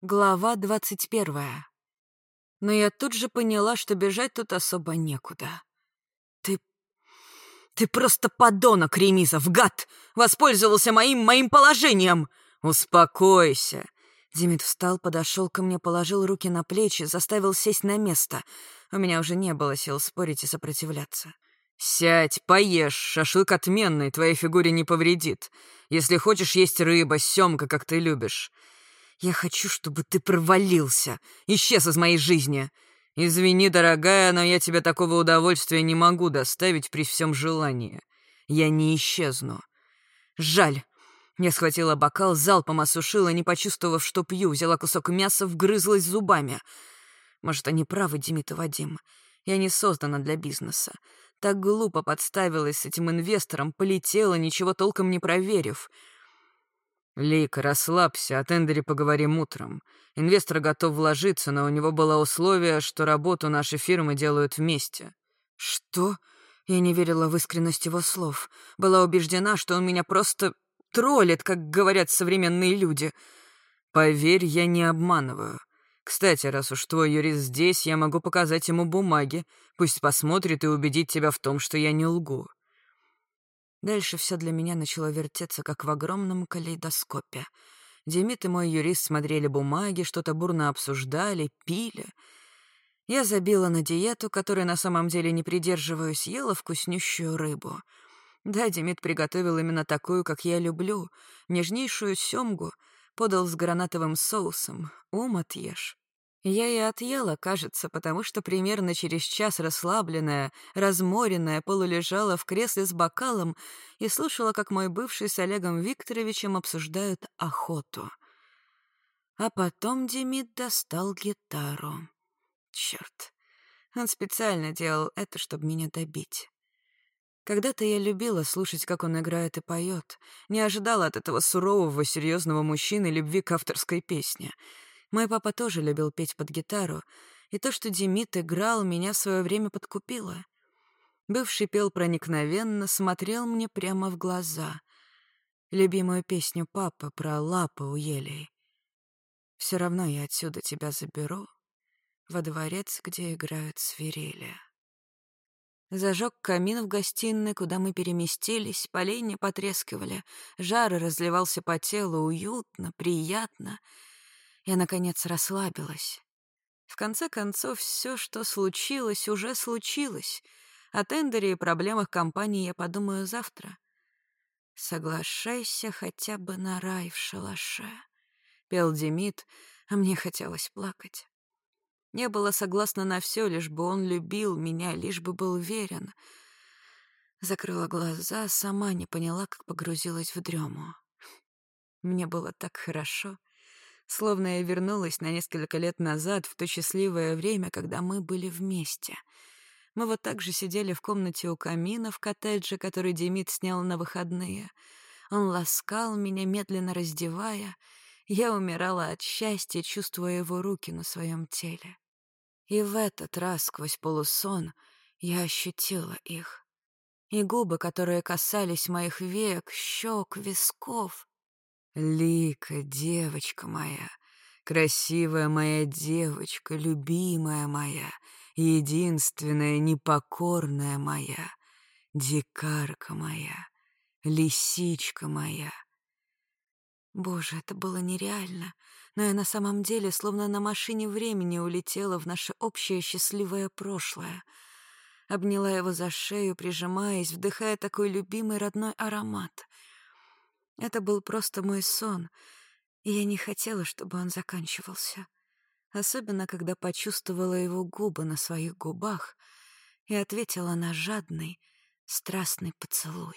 Глава двадцать первая. Но я тут же поняла, что бежать тут особо некуда. «Ты... ты просто подонок, Ремизов, гад! Воспользовался моим... моим положением!» «Успокойся!» Демид встал, подошел ко мне, положил руки на плечи, заставил сесть на место. У меня уже не было сил спорить и сопротивляться. «Сядь, поешь, шашлык отменный, твоей фигуре не повредит. Если хочешь есть рыба, семка, как ты любишь. Я хочу, чтобы ты провалился, исчез из моей жизни. Извини, дорогая, но я тебе такого удовольствия не могу доставить при всем желании. Я не исчезну. Жаль. Я схватила бокал, залпом осушила, не почувствовав, что пью, взяла кусок мяса, вгрызлась зубами. Может, они правы, Демид и Вадим. Я не создана для бизнеса. Так глупо подставилась с этим инвестором, полетела, ничего толком не проверив — «Лейка, расслабься, о тендере поговорим утром. Инвестор готов вложиться, но у него было условие, что работу наши фирмы делают вместе». «Что?» Я не верила в искренность его слов. Была убеждена, что он меня просто троллит, как говорят современные люди. «Поверь, я не обманываю. Кстати, раз уж твой юрист здесь, я могу показать ему бумаги. Пусть посмотрит и убедит тебя в том, что я не лгу». Дальше все для меня начало вертеться, как в огромном калейдоскопе. Демид и мой юрист смотрели бумаги, что-то бурно обсуждали, пили. Я забила на диету, которой на самом деле не придерживаюсь, ела вкуснющую рыбу. Да, Демид приготовил именно такую, как я люблю, нежнейшую семгу, подал с гранатовым соусом. Ум отъешь. Я и отъела, кажется, потому что примерно через час расслабленная, разморенная, полулежала в кресле с бокалом и слушала, как мой бывший с Олегом Викторовичем обсуждают охоту. А потом Демид достал гитару. Черт, он специально делал это, чтобы меня добить. Когда-то я любила слушать, как он играет и поет, не ожидала от этого сурового, серьезного мужчины любви к авторской песне — мой папа тоже любил петь под гитару, и то, что Демид играл, меня в свое время подкупило. Бывший пел проникновенно, смотрел мне прямо в глаза. Любимую песню папы про лапы у елей. Все равно я отсюда тебя заберу, во дворец, где играют свирели. Зажег камин в гостиной, куда мы переместились, поленья потрескивали, жар разливался по телу, уютно, приятно — я, наконец, расслабилась. В конце концов, все, что случилось, уже случилось. О тендере и проблемах компании я подумаю завтра. «Соглашайся хотя бы на рай в шалаше», — пел Демид, а мне хотелось плакать. Я была согласна на все, лишь бы он любил меня, лишь бы был верен. Закрыла глаза, сама не поняла, как погрузилась в дрему. Мне было так хорошо словно я вернулась на несколько лет назад, в то счастливое время, когда мы были вместе. Мы вот так же сидели в комнате у камина в коттедже, который Демид снял на выходные. Он ласкал меня, медленно раздевая. Я умирала от счастья, чувствуя его руки на своем теле. И в этот раз, сквозь полусон, я ощутила их. И губы, которые касались моих век, щек, висков. Лика, девочка моя, красивая моя девочка, любимая моя, единственная непокорная моя, дикарка моя, лисичка моя. Боже, это было нереально, но я на самом деле словно на машине времени улетела в наше общее счастливое прошлое. Обняла его за шею, прижимаясь, вдыхая такой любимый родной аромат — это был просто мой сон, и я не хотела, чтобы он заканчивался. Особенно, когда почувствовала его губы на своих губах и ответила на жадный, страстный поцелуй.